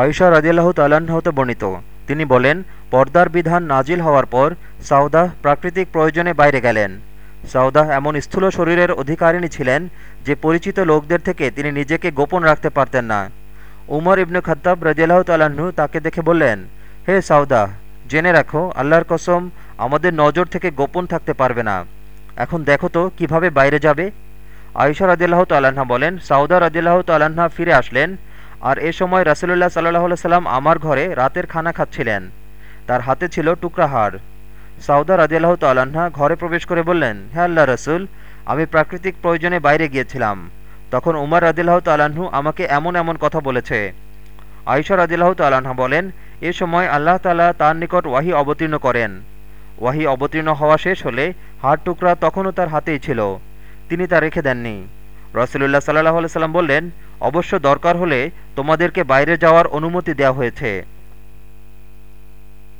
আয়সা রাজিয়াল্লাহ তাল্লাহতে বর্ণিত। তিনি বলেন, পর্দার বিধান নাজিল হওয়ার পর সাউদাহ প্রাকৃতিক প্রয়োজনে বাইরে গেলেন। সাউদাহ এমন স্থূল শরীরের অধিকারিণী ছিলেন যে পরিচিত লোকদের থেকে তিনি নিজেকে গোপন রাখতে পারতেন না। উমর ইবনে খত্তাব রাজিয়াল্লাহ তাল্লাহ্ন তাকে দেখে বললেন, হে সাউদাহ জেনে রাখো, আল্লাহর কসম, আমাদের নজর থেকে গোপন থাকতে পারবে না। এখন দেখো তো কীভাবে বাইরে যাবে? আয়সা রাজিয়াল্লাহ তাল্লাহা বলেন সাউদা রাজিয়াল্লাহ তাল্লাহা ফিরে আসলেন আর এ সময় রাসুলুল্লাহ সাল্লাহ সাল্লাম আমার ঘরে রাতের খানা খাচ্ছিলেন। তার হাতে ছিল টুকরা হাড়। সাউদা রাজিয়াল্লাহ তাল্লাহা ঘরে প্রবেশ করে বললেন হ্যাঁ আল্লাহ রসুল, আমি প্রাকৃতিক প্রয়োজনে বাইরে গিয়েছিলাম। তখন উমার রাজিল্লাহ তাল্লাহ্ন আমাকে এমন এমন কথা বলেছে। আয়সা রাজিল্লাহ তাল্লাহা বলেন, এ সময় আল্লাহ তালা তার নিকট ওয়াহি অবতীর্ণ করেন। ওয়াহি অবতীর্ণ হওয়া শেষ হলে হাড় টুকরা তখনও তার হাতেই ছিল। তিনি তা রেখে দেননি। রসুলুল্লাহ সাল্লাহ সাল্লাম বললেন অবশ্য দরকার হলে তোমাদেরকে বাইরে যাওয়ার অনুমতি দেওয়া হয়েছে।